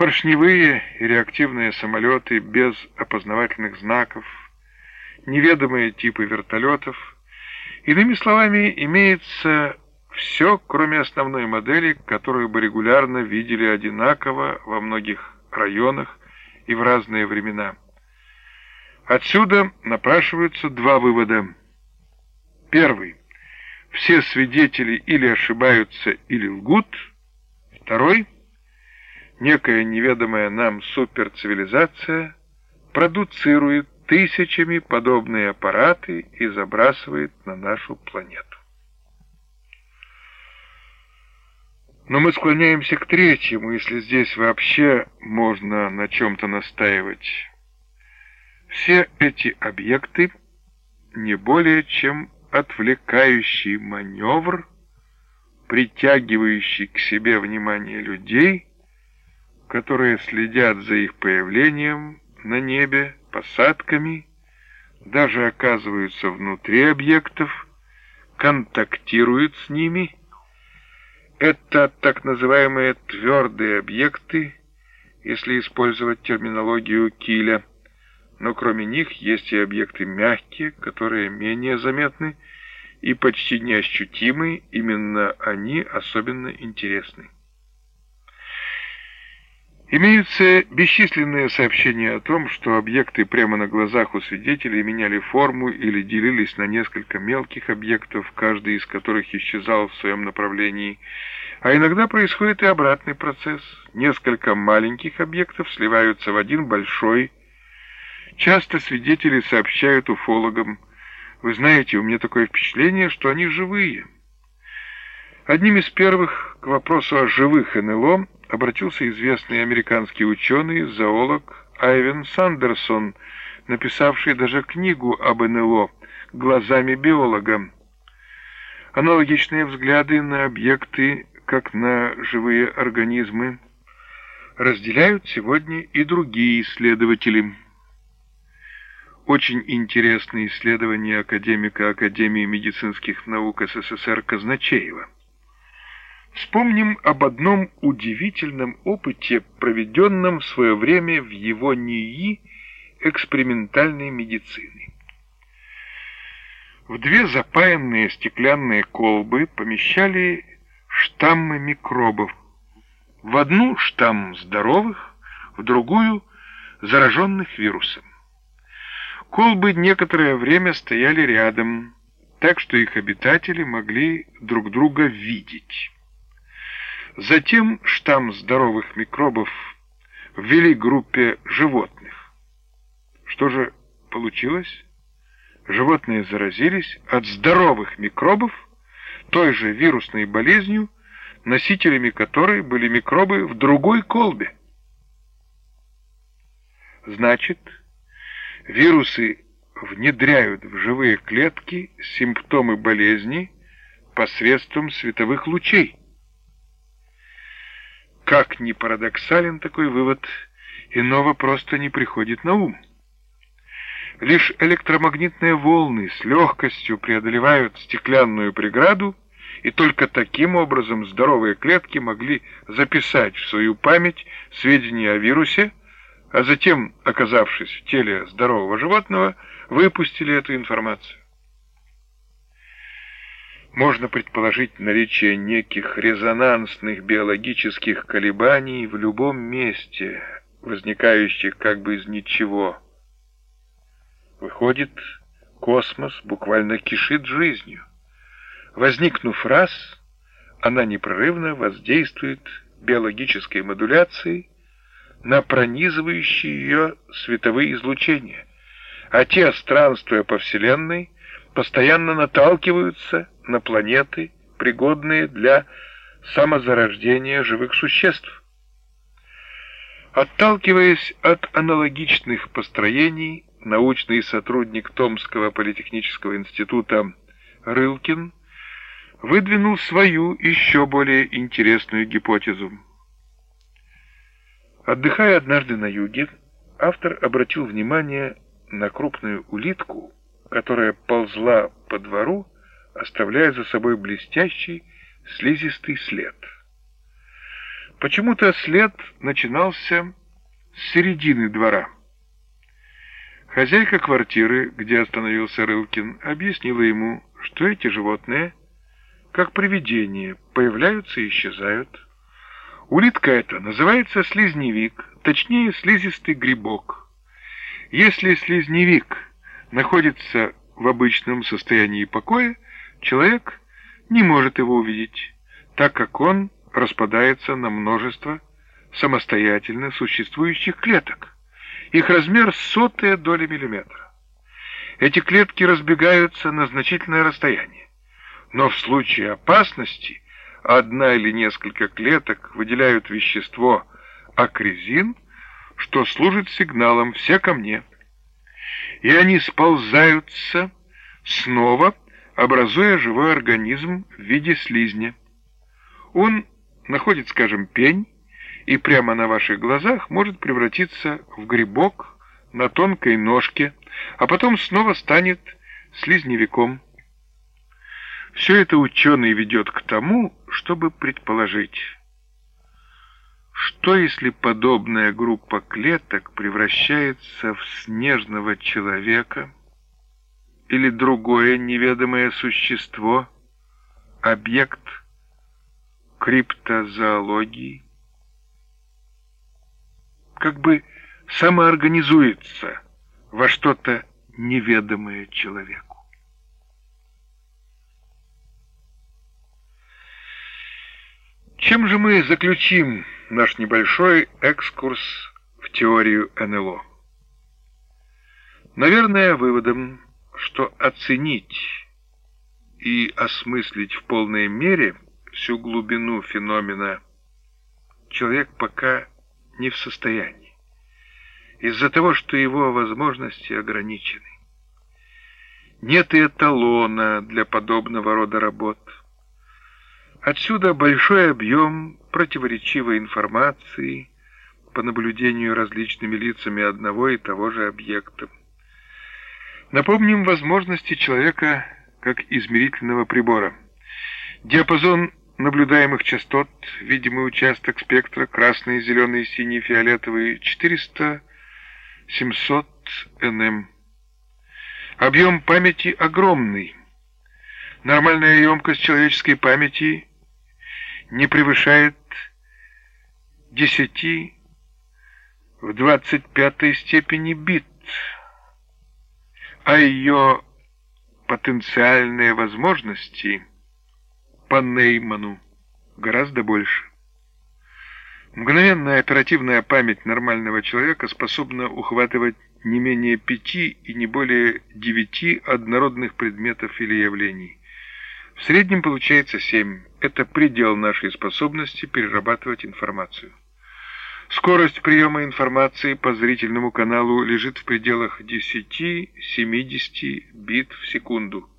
Поршневые и реактивные самолеты без опознавательных знаков, неведомые типы вертолетов. Иными словами, имеется все, кроме основной модели, которую бы регулярно видели одинаково во многих районах и в разные времена. Отсюда напрашиваются два вывода. Первый. Все свидетели или ошибаются, или лгут. Второй. Некая неведомая нам суперцивилизация продуцирует тысячами подобные аппараты и забрасывает на нашу планету. Но мы склоняемся к третьему, если здесь вообще можно на чем-то настаивать. Все эти объекты не более чем отвлекающий маневр, притягивающий к себе внимание людей, которые следят за их появлением на небе, посадками, даже оказываются внутри объектов, контактируют с ними – это так называемые твердые объекты, если использовать терминологию Киля. Но кроме них есть и объекты мягкие, которые менее заметны и почти неощутимы, именно они особенно интересны. Имеются бесчисленные сообщения о том, что объекты прямо на глазах у свидетелей меняли форму или делились на несколько мелких объектов, каждый из которых исчезал в своем направлении. А иногда происходит и обратный процесс. Несколько маленьких объектов сливаются в один большой. Часто свидетели сообщают уфологам, «Вы знаете, у меня такое впечатление, что они живые». Одним из первых к вопросу о живых НЛО обратился известный американский ученый, зоолог Айвен Сандерсон, написавший даже книгу об НЛО «Глазами биолога». Аналогичные взгляды на объекты, как на живые организмы, разделяют сегодня и другие исследователи. Очень интересные исследования академика Академии медицинских наук СССР Казначеева. Вспомним об одном удивительном опыте, проведенном в свое время в его НИИ экспериментальной медицины. В две запаянные стеклянные колбы помещали штаммы микробов. В одну штамм здоровых, в другую зараженных вирусом. Колбы некоторое время стояли рядом, так что их обитатели могли друг друга видеть. Затем штамм здоровых микробов ввели группе животных. Что же получилось? Животные заразились от здоровых микробов той же вирусной болезнью, носителями которой были микробы в другой колбе. Значит, вирусы внедряют в живые клетки симптомы болезни посредством световых лучей. Как ни парадоксален такой вывод, иного просто не приходит на ум. Лишь электромагнитные волны с легкостью преодолевают стеклянную преграду, и только таким образом здоровые клетки могли записать в свою память сведения о вирусе, а затем, оказавшись в теле здорового животного, выпустили эту информацию можно предположить наличие неких резонансных биологических колебаний в любом месте, возникающих как бы из ничего. Выходит, космос буквально кишит жизнью. Возникнув раз, она непрерывно воздействует биологической модуляцией на пронизывающие ее световые излучения, а те, странствуя по Вселенной, постоянно наталкиваются на планеты, пригодные для самозарождения живых существ. Отталкиваясь от аналогичных построений, научный сотрудник Томского политехнического института Рылкин выдвинул свою еще более интересную гипотезу. Отдыхая однажды на юге, автор обратил внимание на крупную улитку, которая ползла по двору, оставляя за собой блестящий слизистый след. Почему-то след начинался с середины двора. Хозяйка квартиры, где остановился Рылкин, объяснила ему, что эти животные, как привидения, появляются и исчезают. Улитка эта называется слизневик, точнее слизистый грибок. Если слизневик находится в обычном состоянии покоя, человек не может его увидеть, так как он распадается на множество самостоятельно существующих клеток. Их размер сотая доля миллиметра. Эти клетки разбегаются на значительное расстояние. Но в случае опасности одна или несколько клеток выделяют вещество акрезин, что служит сигналом «все ко мне». И они сползаются снова, образуя живой организм в виде слизня. Он находит, скажем, пень, и прямо на ваших глазах может превратиться в грибок на тонкой ножке, а потом снова станет слизневиком. Все это ученый ведет к тому, чтобы предположить, что если подобная группа клеток превращается в снежного человека или другое неведомое существо, объект криптозоологии, как бы самоорганизуется во что-то неведомое человеку. Чем же мы заключим наш небольшой экскурс в теорию НЛО? Наверное, выводом, что оценить и осмыслить в полной мере – всю глубину феномена человек пока не в состоянии, из-за того, что его возможности ограничены. Нет и эталона для подобного рода работ. Отсюда большой объем противоречивой информации по наблюдению различными лицами одного и того же объекта. Напомним возможности человека как измерительного прибора. Диапазон наблюдаемых частот, видимый участок спектра, красный, зеленый, синий, фиолетовый, 400-700 НМ. Объем памяти огромный. Нормальная емкость человеческой памяти не превышает 10 в 25 степени бит, а ее потенциальные возможности – по Нейману гораздо больше. Мгновенная оперативная память нормального человека способна ухватывать не менее пяти и не более девяти однородных предметов или явлений. В среднем получается семь. Это предел нашей способности перерабатывать информацию. Скорость приема информации по зрительному каналу лежит в пределах 10-70 бит в секунду.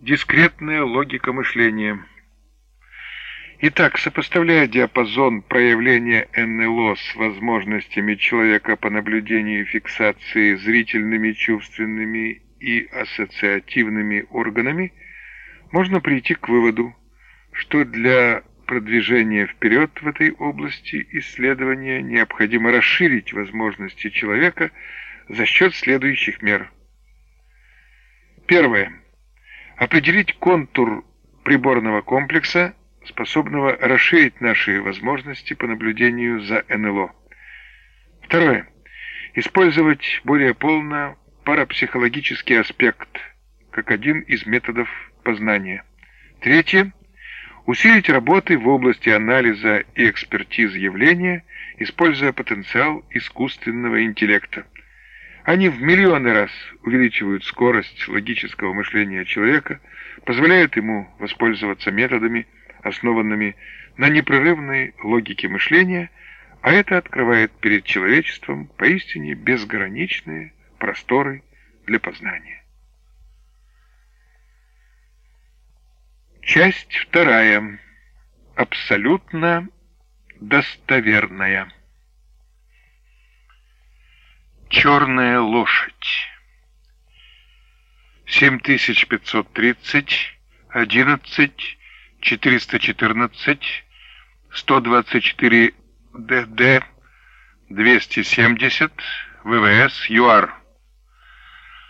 Дискретная логика мышления. Итак, сопоставляя диапазон проявления НЛО с возможностями человека по наблюдению и фиксации зрительными, чувственными и ассоциативными органами, можно прийти к выводу, что для продвижения вперед в этой области исследования необходимо расширить возможности человека за счет следующих мер. Первое определить контур приборного комплекса, способного расширить наши возможности по наблюдению за НЛО. Второе. Использовать более полно парапсихологический аспект, как один из методов познания. Третье. Усилить работы в области анализа и экспертизы явления, используя потенциал искусственного интеллекта. Они в миллионы раз увеличивают скорость логического мышления человека, позволяют ему воспользоваться методами, основанными на непрерывной логике мышления, а это открывает перед человечеством поистине безграничные просторы для познания. Часть вторая. Абсолютно достоверная. Черная лошадь. 7530, 11, 414, 124 ДД 270 ВВС ЮАР.